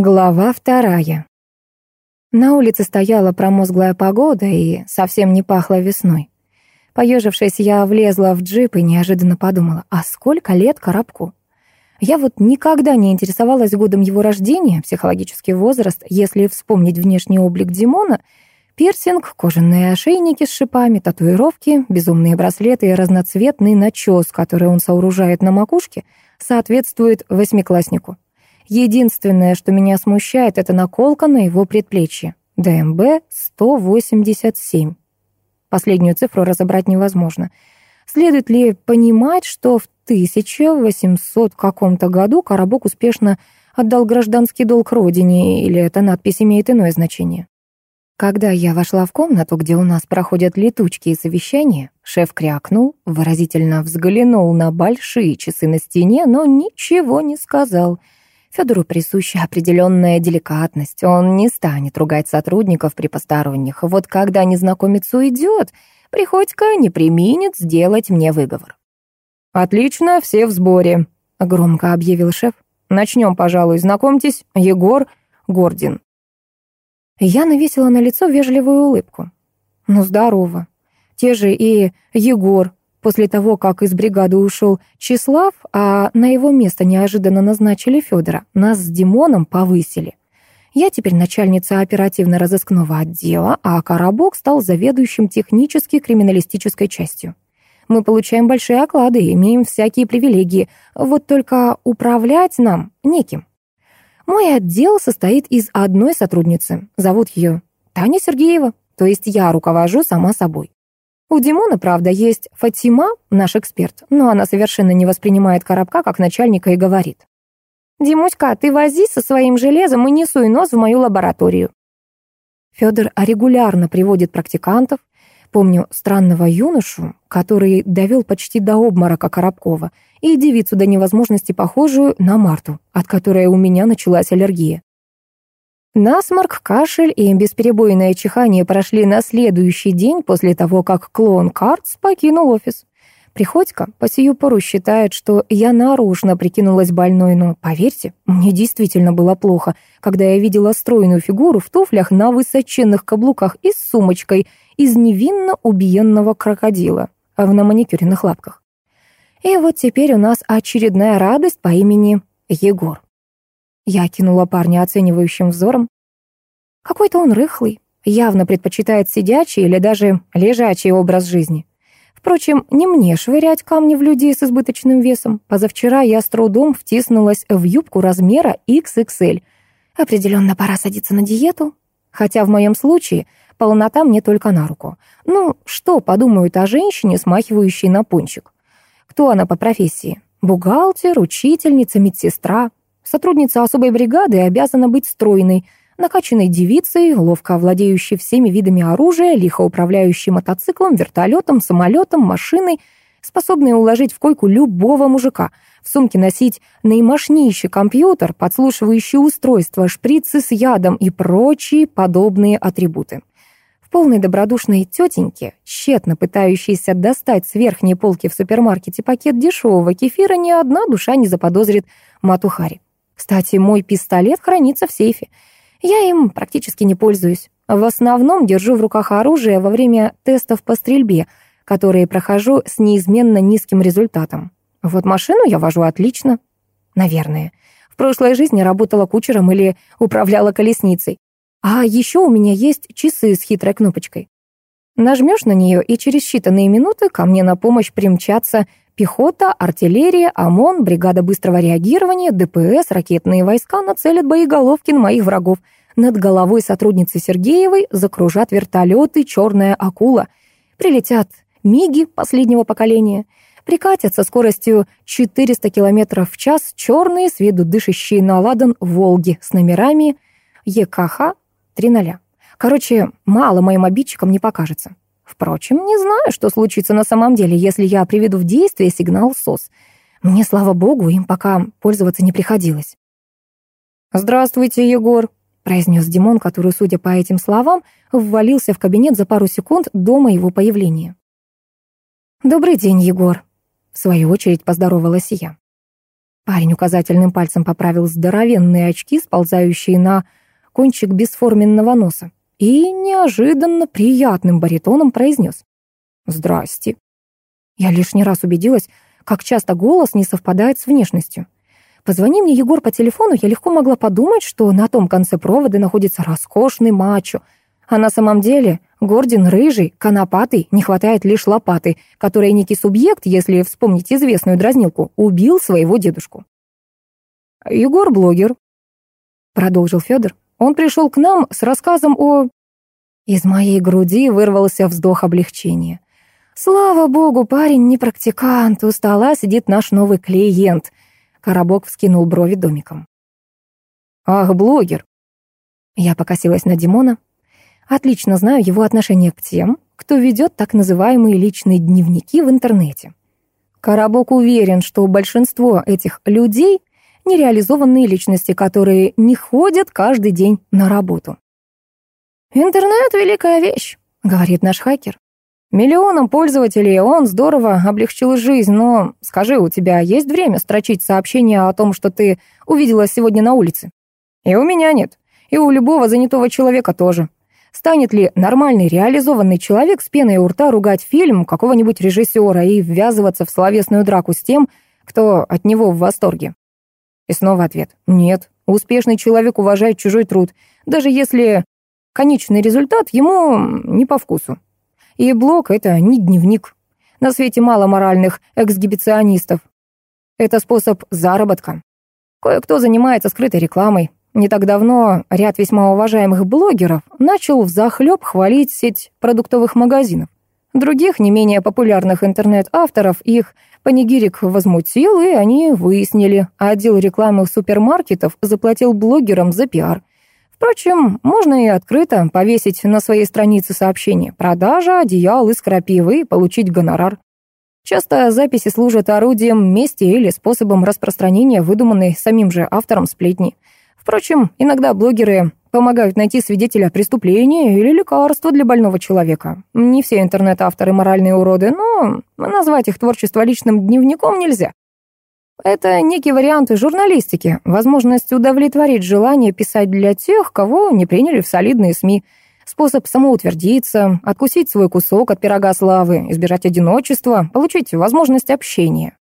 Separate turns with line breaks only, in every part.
Глава вторая. На улице стояла промозглая погода и совсем не пахло весной. Поежившись, я влезла в джип и неожиданно подумала, а сколько лет Коробку? Я вот никогда не интересовалась годом его рождения, психологический возраст, если вспомнить внешний облик Димона, пирсинг, кожаные ошейники с шипами, татуировки, безумные браслеты и разноцветный начес, который он сооружает на макушке, соответствует восьмикласснику. Единственное, что меня смущает, это наколка на его предплечье. ДМБ 187. Последнюю цифру разобрать невозможно. Следует ли понимать, что в 1800 каком-то году Коробок успешно отдал гражданский долг родине, или эта надпись имеет иное значение? Когда я вошла в комнату, где у нас проходят летучки и совещания, шеф крякнул, выразительно взглянул на большие часы на стене, но ничего не сказал — Федору присуща определенная деликатность. Он не станет ругать сотрудников при посторонних. Вот когда незнакомец уйдет, Приходько не применит сделать мне выговор. «Отлично, все в сборе», — громко объявил шеф. «Начнем, пожалуй. Знакомьтесь, Егор Гордин». Я навесила на лицо вежливую улыбку. «Ну, здорово. Те же и Егор, После того, как из бригады ушел Числав, а на его место неожиданно назначили Федора, нас с Димоном повысили. Я теперь начальница оперативно-розыскного отдела, а Коробок стал заведующим технически-криминалистической частью. Мы получаем большие оклады, имеем всякие привилегии, вот только управлять нам неким. Мой отдел состоит из одной сотрудницы, зовут ее Таня Сергеева, то есть я руковожу сама собой. У Димона, правда, есть Фатима, наш эксперт, но она совершенно не воспринимает Коробка как начальника и говорит. «Димуська, ты вози со своим железом и не суй нос в мою лабораторию». Федор регулярно приводит практикантов. Помню странного юношу, который довел почти до обморока Коробкова, и девицу до невозможности похожую на Марту, от которой у меня началась аллергия. Насморк, кашель и бесперебойное чихание прошли на следующий день после того, как клон Картс покинул офис. Приходько по сию пору считает, что я нарочно прикинулась больной, но, поверьте, мне действительно было плохо, когда я видела стройную фигуру в туфлях на высоченных каблуках и с сумочкой из невинно убиенного крокодила в на маникюренных лапках. И вот теперь у нас очередная радость по имени Егор. Я кинула парня оценивающим взором. Какой-то он рыхлый, явно предпочитает сидячий или даже лежачий образ жизни. Впрочем, не мне швырять камни в людей с избыточным весом. Позавчера я с трудом втиснулась в юбку размера XXL. Определенно пора садиться на диету. Хотя в моем случае полнота мне только на руку. Ну, что подумают о женщине, смахивающей на пончик? Кто она по профессии? Бухгалтер, учительница, медсестра? Сотрудница особой бригады обязана быть стройной, накачанной девицей, ловко овладеющей всеми видами оружия, лихо управляющей мотоциклом, вертолетом, самолетом, машиной, способной уложить в койку любого мужика, в сумке носить наимощнейший компьютер, подслушивающие устройства, шприцы с ядом и прочие подобные атрибуты. В полной добродушной тетеньке, тщетно пытающейся достать с верхней полки в супермаркете пакет дешевого кефира, ни одна душа не заподозрит Матухари. Кстати, мой пистолет хранится в сейфе. Я им практически не пользуюсь. В основном держу в руках оружие во время тестов по стрельбе, которые прохожу с неизменно низким результатом. Вот машину я вожу отлично. Наверное. В прошлой жизни работала кучером или управляла колесницей. А еще у меня есть часы с хитрой кнопочкой. Нажмешь на нее, и через считанные минуты ко мне на помощь примчатся Пехота, артиллерия, ОМОН, бригада быстрого реагирования, ДПС, ракетные войска нацелят боеголовки на моих врагов. Над головой сотрудницы Сергеевой закружат вертолеты «Черная акула». Прилетят МИГи последнего поколения. Прикатят со скоростью 400 км в час черные с виду дышащие на ладан «Волги» с номерами ЕКХ 3.0. Короче, мало моим обидчикам не покажется. Впрочем, не знаю, что случится на самом деле, если я приведу в действие сигнал СОС. Мне, слава богу, им пока пользоваться не приходилось. «Здравствуйте, Егор», — произнес Димон, который, судя по этим словам, ввалился в кабинет за пару секунд до моего появления. «Добрый день, Егор», — в свою очередь поздоровалась я. Парень указательным пальцем поправил здоровенные очки, сползающие на кончик бесформенного носа, и неожиданно приятным баритоном произнес «Здрасте». Я лишний раз убедилась, как часто голос не совпадает с внешностью. Позвони мне Егор по телефону, я легко могла подумать, что на том конце провода находится роскошный мачо, а на самом деле Гордин рыжий, конопатый, не хватает лишь лопаты, которой некий субъект, если вспомнить известную дразнилку, убил своего дедушку. «Егор блогер», — продолжил Федор. «Он пришел к нам с рассказом о...» Из моей груди вырвался вздох облегчения. «Слава богу, парень не практикант, у стола сидит наш новый клиент», Коробок вскинул брови домиком. «Ах, блогер!» Я покосилась на Димона. Отлично знаю его отношение к тем, кто ведет так называемые личные дневники в интернете. Коробок уверен, что большинство этих людей — нереализованные личности, которые не ходят каждый день на работу. «Интернет — великая вещь», — говорит наш хакер. Миллионам пользователей он здорово облегчил жизнь, но скажи, у тебя есть время строчить сообщение о том, что ты увидела сегодня на улице? И у меня нет. И у любого занятого человека тоже. Станет ли нормальный, реализованный человек с пеной у рта ругать фильм какого-нибудь режиссера и ввязываться в словесную драку с тем, кто от него в восторге? И снова ответ «нет». Успешный человек уважает чужой труд, даже если конечный результат ему не по вкусу. И блог — это не дневник. На свете мало моральных эксгибиционистов. Это способ заработка. Кое-кто занимается скрытой рекламой. Не так давно ряд весьма уважаемых блогеров начал взахлеб хвалить сеть продуктовых магазинов. Других, не менее популярных интернет-авторов, их панигирик возмутил, и они выяснили, отдел рекламы супермаркетов заплатил блогерам за пиар. Впрочем, можно и открыто повесить на своей странице сообщение «Продажа одеял из крапивы» и получить гонорар. Часто записи служат орудием мести или способом распространения выдуманной самим же автором сплетни. Впрочем, иногда блогеры помогают найти свидетеля преступления или лекарства для больного человека. Не все интернет-авторы моральные уроды, но назвать их творчество личным дневником нельзя. Это некий вариант журналистики, возможность удовлетворить желание писать для тех, кого не приняли в солидные СМИ, способ самоутвердиться, откусить свой кусок от пирога славы, избежать одиночества, получить возможность общения.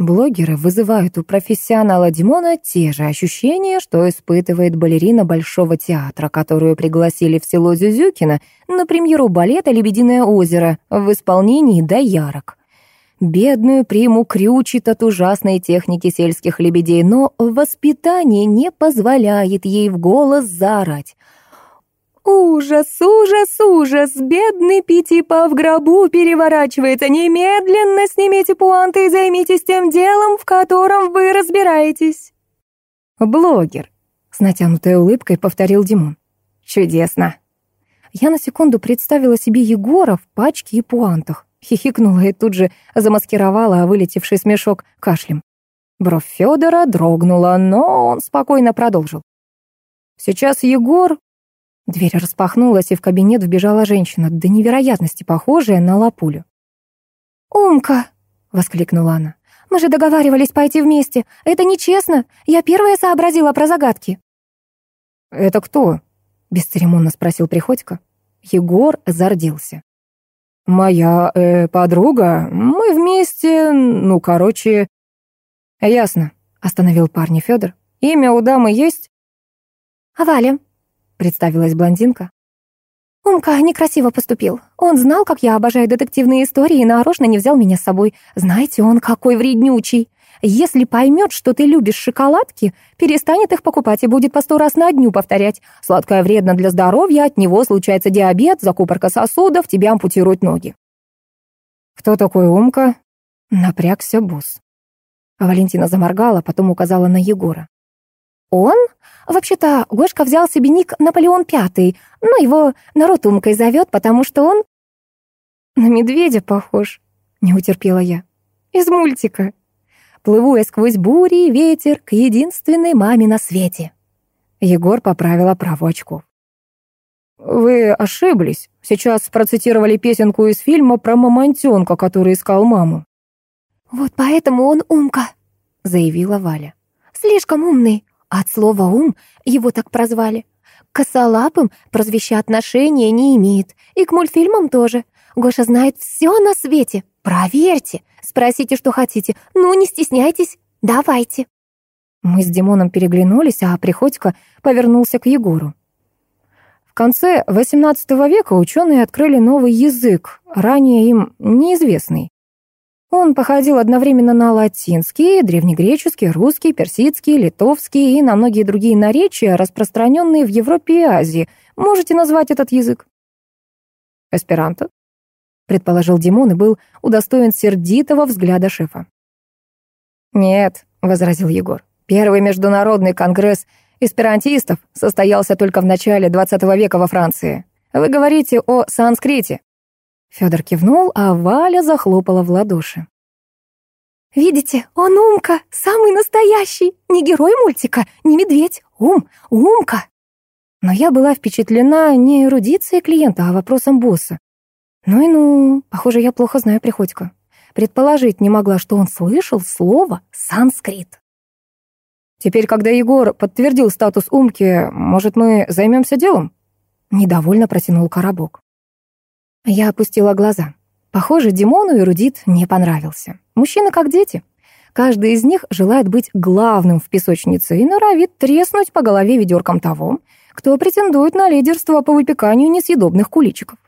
Блогеры вызывают у профессионала Димона те же ощущения, что испытывает балерина Большого театра, которую пригласили в село Зюзюкино на премьеру балета «Лебединое озеро» в исполнении доярок. Бедную приму крючит от ужасной техники сельских лебедей, но воспитание не позволяет ей в голос заорать. «Ужас, ужас, ужас! Бедный Питипа в гробу переворачивается! Немедленно снимите пуанты и займитесь тем делом, в котором вы разбираетесь!» «Блогер», — с натянутой улыбкой повторил Димон. «Чудесно!» Я на секунду представила себе Егора в пачке и пуантах. Хихикнула и тут же замаскировала вылетевший смешок кашлем. Бровь Федора дрогнула, но он спокойно продолжил. «Сейчас Егор...» Дверь распахнулась, и в кабинет вбежала женщина, до невероятности похожая на лапулю. «Умка!» — воскликнула она. «Мы же договаривались пойти вместе. Это нечестно. Я первая сообразила про загадки». «Это кто?» — бесцеремонно спросил Приходько. Егор зарделся. «Моя э, подруга, мы вместе, ну, короче...» «Ясно», — остановил парня Федор. «Имя у дамы есть?» «А Валя», — представилась блондинка. «Умка некрасиво поступил. Он знал, как я обожаю детективные истории, и нарочно не взял меня с собой. Знаете, он какой вреднючий. Если поймет, что ты любишь шоколадки, перестанет их покупать и будет по сто раз на дню повторять. Сладкое вредно для здоровья, от него случается диабет, закупорка сосудов, тебе ампутируют ноги. «Кто такой Умка?» Напрягся босс. Валентина заморгала, потом указала на Егора. «Он? Вообще-то Гошка взял себе ник Наполеон Пятый, но его народ Умкой зовет, потому что он...» «На медведя похож», — не утерпела я. «Из мультика» плыву я сквозь бури и ветер к единственной маме на свете». Егор поправил оправу очков. «Вы ошиблись. Сейчас процитировали песенку из фильма про мамонтенка, который искал маму». «Вот поэтому он умка», —— заявила Валя. «Слишком умный. От слова «ум» его так прозвали. К косолапым прозвища отношения не имеет. И к мультфильмам тоже. Гоша знает все на свете. Проверьте. Спросите, что хотите. Ну, не стесняйтесь. Давайте». Мы с Димоном переглянулись, а Приходько повернулся к Егору. В конце XVIII века ученые открыли новый язык, ранее им неизвестный. Он походил одновременно на латинский, древнегреческий, русский, персидский, литовский и на многие другие наречия, распространенные в Европе и Азии. Можете назвать этот язык? Эсперанто, предположил Димон и был удостоен сердитого взгляда шефа. «Нет», — возразил Егор, — «первый международный конгресс эсперантистов состоялся только в начале XX века во Франции. Вы говорите о санскрите». Федор кивнул, а Валя захлопала в ладоши. «Видите, он умка, самый настоящий, не герой мультика, не медведь, ум, умка». Но я была впечатлена не эрудицией клиента, а вопросом босса. Ну и ну, похоже, я плохо знаю Приходько. Предположить не могла, что он слышал слово «санскрит». Теперь, когда Егор подтвердил статус умки, может, мы займемся делом? Недовольно протянул коробок. Я опустила глаза. Похоже, Димону эрудит не понравился. Мужчины как дети. Каждый из них желает быть главным в песочнице и норовит треснуть по голове ведерком того, кто претендует на лидерство по выпеканию несъедобных куличиков.